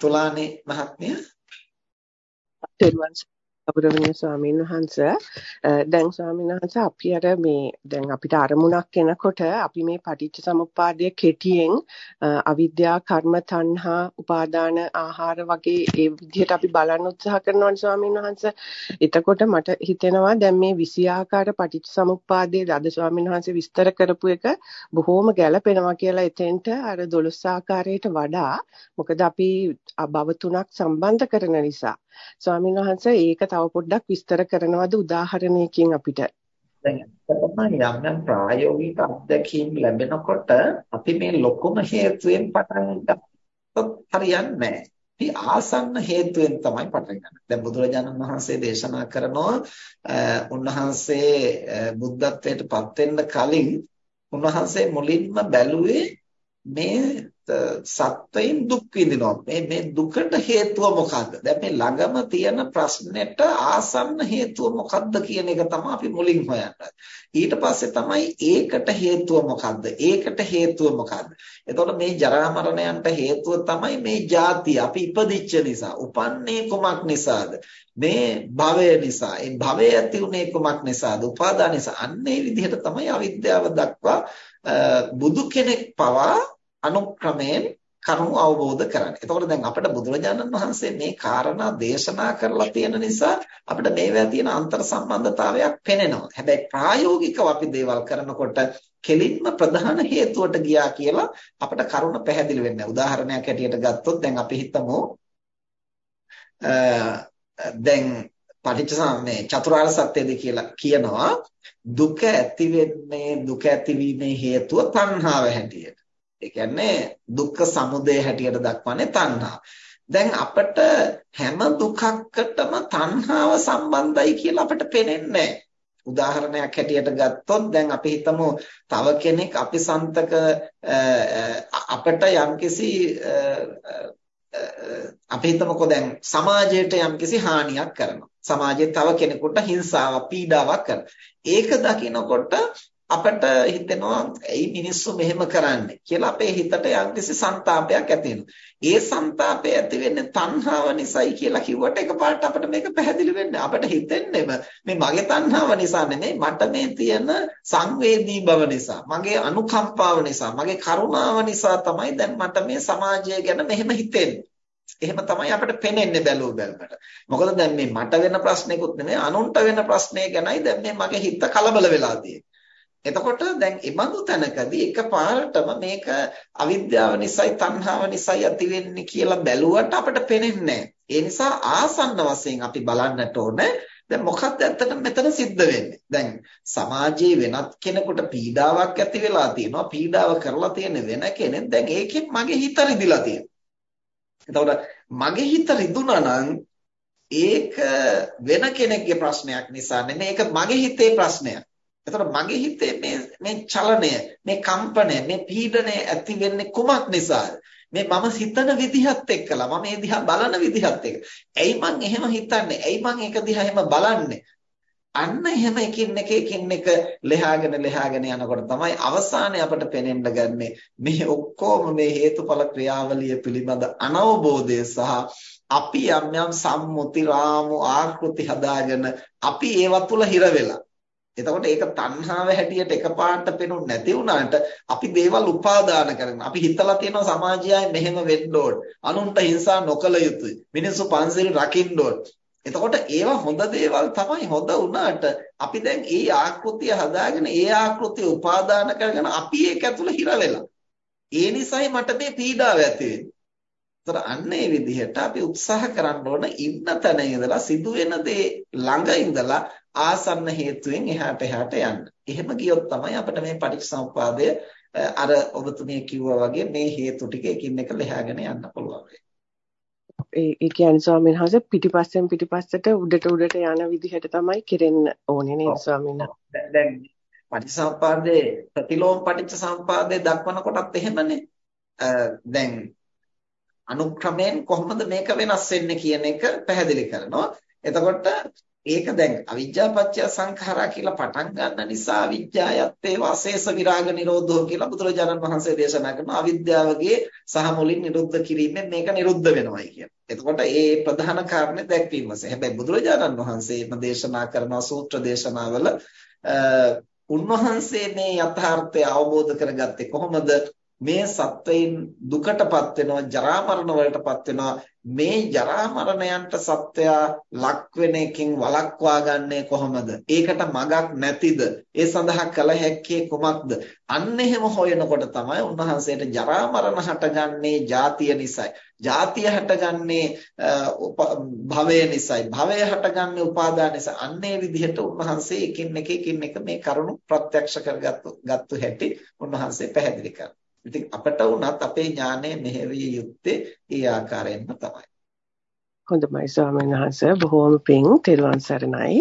තුලානි මහත්මිය. තෙරුවන් ගෞරවනීය ස්වාමීන් වහන්ස. දැන් ස්වාමීන් වහන්ස අපි අර මේ දැන් අපිට අරමුණක් එනකොට අපි මේ පටිච්ච සමුප්පාදය කෙටියෙන් අවිද්‍යා කර්ම තණ්හා උපාදාන ආහාර වගේ ඒ විදිහට අපි බලන්න උත්සාහ කරනවා ස්වාමීන් වහන්ස. එතකොට මට හිතෙනවා දැන් මේ 20 ආකාර පටිච්ච සමුප්පාදයේ අද ස්වාමීන් වහන්සේ විස්තර කරපු එක බොහොම ගැළපෙනවා කියලා එතෙන්ට අර 12 ආකාරයට වඩා. මොකද අපි භව තුනක් සම්බන්ධ කරන නිසා. ස්වාමීන් වහන්සේ ඒක තව පොඩ්ඩක් විස්තර කරනවද උදාහරණයකින් අපිට දැන් තමයි යම් යම් ප්‍රායෝගික අත්දැකීම් ලැබෙනකොට අපි මේ ලොකුම හේතුවෙන් පටන් ගත්තොත් හරියන්නේ නැහැ. අපි ආසන්න හේතුවෙන් තමයි පටන් ගන්න. දැන් බුදුරජාණන් වහන්සේ දේශනා කරනවා උන්වහන්සේ බුද්ධත්වයට පත් වෙන්න කලින් උන්වහන්සේ මුලින්ම බැලුවේ මේ සත්වයින් දුක් විඳිනවා. මේ මේ දුකට හේතුව මොකද්ද? දැන් මේ ළඟම තියෙන ප්‍රශ්නෙට ආසන්න හේතුව මොකද්ද කියන එක තමයි අපි මුලින් හොයන්නේ. ඊට පස්සේ තමයි ඒකට හේතුව මොකද්ද? ඒකට හේතුව මොකද්ද? එතකොට මේ ජරා මරණයන්ට හේතුව තමයි මේ ಜಾති අපි ඉපදිච්ච නිසා. උපන්නේ කුමක් නිසාද? මේ භවය නිසා. ඒ භවය ඇති උනේ කුමක් නිසාද? උපාදාන නිසා. අන්න ඒ විදිහට තමයි අවිද්‍යාව දක්වා බුදු කෙනෙක් පවා අනුක්‍රමයෙන් කරුණු අවබෝධ කරගන්න. එතකොට දැන් අපිට බුදුරජාණන් වහන්සේ මේ කාරණා දේශනා කරලා තියෙන නිසා අපිට මේවා තියෙන අන්තර් සම්බන්ධතාවයක් පෙනෙනවා. හැබැයි ප්‍රායෝගිකව අපි දේවල් කරනකොට කෙලින්ම ප්‍රධාන හේතුවට ගියා කියලා අපිට කරුණ පැහැදිලි වෙන්නේ. උදාහරණයක් ඇටියට ගත්තොත් දැන් අපි හිතමු දැන් පටිච්චසමුප්පාදේ චතුරාර්ය සත්‍යද කියලා කියනවා දුක ඇති වෙන්නේ දුක ඇතිවීමේ හේතුව තණ්හාව හැටියට. ඒ කියන්නේ දුක්ඛ සමුදය හැටියට දක්වන්නේ තණ්හා. දැන් අපිට හැම දුකකටම තණ්හාව සම්බන්ධයි කියලා අපිට පේන්නේ උදාහරණයක් හැටියට ගත්තොත් දැන් අපි හිතමු තව කෙනෙක් අපි සන්තක අපිට යම්කිසි අපි හිතමුකෝ දැන් සමාජයට යම්කිසි හානියක් කරනවා. සමාජයේ තව කෙනෙකුට හිංසාවක් පීඩාවක් කරනවා. ඒක දකිනකොට අපට හිතෙනවා ඇයි මිනිස්සු මෙහෙම කරන්නේ කියලා අපේ හිතට යම්කිසි සංతాපයක් ඇති ඒ සංతాපය ඇති වෙන්නේ තණ්හාව නිසායි කියලා කිව්වට එකපාරට අපිට මේක පැහැදිලි වෙන්නේ. අපිට හිතෙන්නේම මේ මගේ තණ්හාව නිසා නෙමෙයි මට මේ තියෙන සංවේදී බව නිසා, මගේ අනුකම්පාව නිසා, මගේ කරුණාව නිසා තමයි දැන් මට මේ සමාජය ගැන මෙහෙම හිතෙන්නේ. එහෙම තමයි අපිට පේන්නේ බැලුව බැලමට. මොකද දැන් මේ මට වෙන ප්‍රශ්නයකුත් නෙමෙයි අනුන්ට වෙන ප්‍රශ්නය ගැනයි දැන් මේ මගේ හිත කලබල වෙලා තියෙන්නේ. එතකොට දැන් ඉබඳු තැනකදී එකපාරටම මේක අවිද්‍යාව නිසායි තණ්හාව නිසායි ඇති වෙන්නේ කියලා බැලුවට අපිට පේන්නේ ඒ නිසා ආසන්න වශයෙන් අපි බලන්නට ඕනේ දැන් මොකක්ද ඇත්තටම මෙතන සිද්ධ වෙන්නේ? දැන් සමාජයේ වෙනත් කෙනෙකුට පීඩාවක් ඇති වෙලා තියෙනවා. පීඩාව කරලා තියෙන වෙන කෙනෙක් දැන් ඒකෙන් මගේ හිත රිදිලා තියෙනවා. එතකොට මගේ හිත රිදුනා නම් ඒක වෙන කෙනෙක්ගේ ප්‍රශ්නයක් නිසා නෙමෙයි ඒක මගේ හිතේ ප්‍රශ්නයක්. එතකොට මගේ හිතේ මේ මේ චලනය, මේ කම්පනය, මේ පීඩනය ඇති වෙන්නේ කුමක් නිසාද? මේ මම හිතන විදිහත් එක්කලා මම මේ දිහා බලන විදිහත් එක්ක. ඇයි මං එහෙම හිතන්නේ? ඇයි මං ඒක දිහා එහෙම බලන්නේ? අන්න එහෙම එකින් එක එකින් එක ලෙහාගෙන ලෙහාගෙන යනකොට තමයි අවසානයේ අපට පේනෙන්න ගන්නේ මේ ඔක්කොම මේ හේතුඵල ක්‍රියාවලිය පිළිබඳ අනවබෝධය සහ අපි යම් යම් සම්මුති රාමු ආකෘති හදාගෙන අපි ඒව තුල හිර වෙලා එතකොට ඒක තණ්හාව හැටියට එකපාරට පෙනුනේ නැති වුණාට අපි දේවල් උපාදාන කරගෙන අපි හිතලා තියෙනවා සමාජයයි මෙහෙම වෙන්න ඕන. අනුන්ට හිංසා නොකළ යුතුයි. මිනිස්සු පන්සිල් රකින්න ඕන. එතකොට ඒවා හොඳ දේවල් තමයි හොඳ වුණාට අපි දැන් ඒ ආකෘතිය හදාගෙන ඒ ආකෘතිය උපාදාන කරගෙන අපි ඒක ඇතුළ හිර වෙලා. ඒ නිසයි මට මේ පීඩාව ඇති වෙන්නේ. ඒතර අන්න ඒ විදිහට අපි උත්සාහ කරන්න ඕන ඉන්න තැන ඉඳලා සිදුවෙන දේ ළඟ ඉඳලා ආසන්න හේතුවෙන් එහාට එහාට යන්න. එහෙම ගියොත් තමයි අපිට මේ පටිච්චසමුපාදය අර ඔබතුමිය කිව්වා වගේ මේ හේතු ටික එකින් එක ලෙහාගෙන යන්න පුළුවන්. ඒ ඒ කියන්නේ ස්වාමීන් වහන්සේ පිටිපස්සෙන් පිටිපස්සට උඩට උඩට යන විදිහට තමයි කෙරෙන්න ඕනේ නේද ස්වාමීන් වහන්සේ. දැන් පටිච්චසමුපාදයේ ප්‍රතිලෝම පටිච්චසමුපාදයේ දක්වන කොටත් එහෙමනේ. දැන් අනුක්‍රමයෙන් කොහොමද මේක වෙනස් වෙන්නේ කියන එක පැහැදිලි කරනවා. එතකොට ඒක දැන් අවිජ්ජා පත්‍ය සංඛාරා කියලා පටන් ගන්න නිසා අවිජ්ජායත්තේ වාසේස විරාග නිරෝධෝ කියලා බුදුරජාණන් වහන්සේ දේශනා කරන අවිද්‍යාවගේ සහ මුලින් නිරුද්ධ කිරීමෙන් මේක නිරුද්ධ වෙනවයි කියන. එතකොට ඒ ප්‍රධාන කාරණේ දැක්වීම වශයෙන්. හැබැයි බුදුරජාණන් වහන්සේම දේශනා කරන සූත්‍ර දේශනාවල උන්වහන්සේ මේ යථාර්ථය අවබෝධ කරගත්තේ කොහොමද? මේ සත්වයින් දුකටපත් වෙනවා ජරා මරණ වලටපත් වෙනවා. මේ ජරා මරණයන්ට සත්වයා ලක් වෙන එකකින් වළක්වා ගන්නේ කොහොමද? ඒකට මගක් නැතිද? ඒ සඳහා කල හැක්කේ කුමක්ද? අන්න එහෙම හොයනකොට තමයි උන්වහන්සේට ජරා මරණ හටගන්නේ ජාතිය නිසායි. ජාතිය හටගන්නේ භවය නිසායි. භවය හටගන්නේ උපාදාන නිසා. අන්නේ විදිහට උන්වහන්සේ එකින් එක එකින් එක මේ කරුණු ප්‍රත්‍යක්ෂ කරගත්තු ගත්තු හැටි උන්වහන්සේ පැහැදිලි කරනවා. ඉතින් අපට වුණත් අපේ ඥානය මෙහෙවිය යුත්තේ ඒ ආකාරයෙන්ම තමයි. හොඳයි ස්වාමීන් වහන්සේ බොහෝම පිං තෙරුවන් සරණයි.